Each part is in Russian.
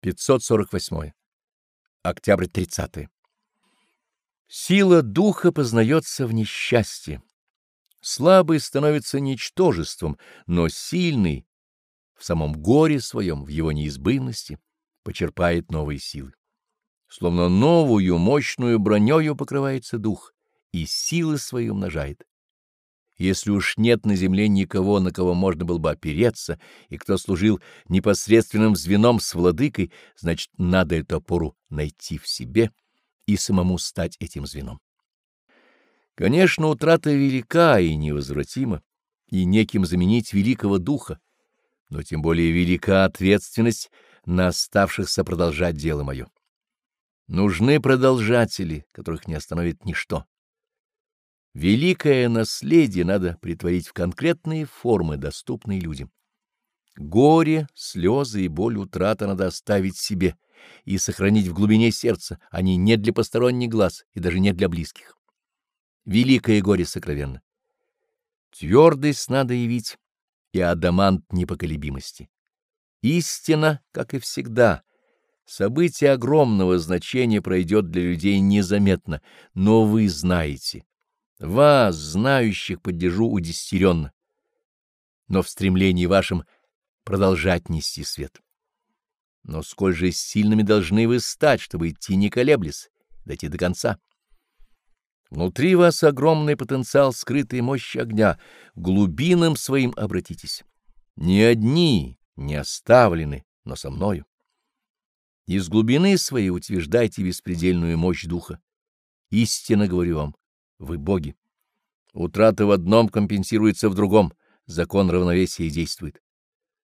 548. Октябрь 30. Сила духа познается в несчастье. Слабый становится ничтожеством, но сильный в самом горе своем, в его неизбывности, почерпает новые силы. Словно новую мощную бронёю покрывается дух, и силы свои умножает. Если уж нет на земле никого, на кого можно было бы опереться, и кто служил непосредственным звеном с владыкой, значит, надо эту опору найти в себе и самому стать этим звеном. Конечно, утрата велика и невозвратима, и неким заменить великого духа, но тем более велика ответственность на оставшихся продолжать дело мое. Нужны продолжатели, которых не остановит ничто. Великое наследие надо притворить в конкретные формы, доступные людям. Горе, слезы и боль утраты надо оставить себе и сохранить в глубине сердца, они не для посторонних глаз и даже не для близких. Великое горе сокровенно. Твердость надо явить и адамант непоколебимости. Истина, как и всегда, событие огромного значения пройдет для людей незаметно, но вы знаете вас, знающих, поддержу удестеренно, но в стремлении вашем продолжать нести свет. Но сколь же сильными должны вы стать, чтобы идти не колеблясь, дойти до конца. Внутри вас огромный потенциал скрытой мощи огня, глубинам своим обратитесь. Не одни, не оставлены, но со мною. Из глубины своей утверждайте беспредельную мощь духа. Истинно говорю вам, вы боги. Утрата в одном компенсируется в другом, закон равновесия действует.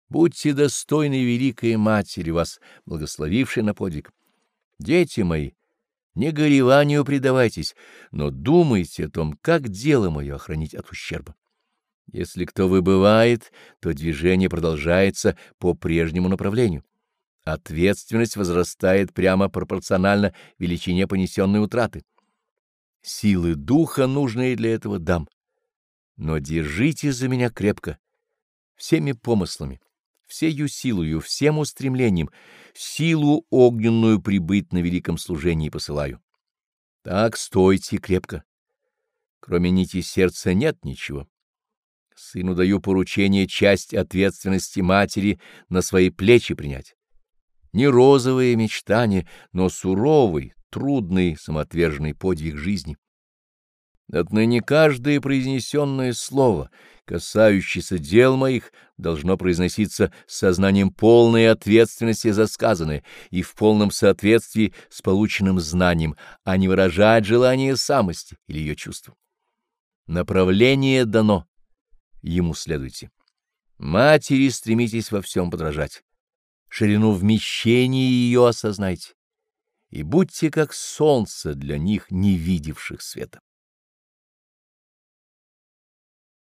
Будьте достойны великой матери, вас благословившей на подвиг. Дети мои, не гореванию предавайтесь, но думайте о том, как дело мое охранить от ущерба. Если кто выбывает, то движение продолжается по прежнему направлению. Ответственность возрастает прямо пропорционально величине понесенной утраты. Силы духа, нужные для этого, дам. Но держите за меня крепко, всеми помыслами, всею силою, всем устремлением, силу огненную прибыть на великом служении посылаю. Так стойте крепко. Кроме нити сердца нет ничего. Сыну даю поручение часть ответственности матери на свои плечи принять. Не розовые мечтания, но суровый, трудный, самоотверженный подвиг жизни. Отныне каждое произнесенное слово, касающееся дел моих, должно произноситься с сознанием полной ответственности за сказанное и в полном соответствии с полученным знанием, а не выражать желание самости или ее чувства. Направление дано, ему следуйте. Матери стремитесь во всем подражать. Ширину вмещения ее осознайте и будьте как солнце для них, не видевших света.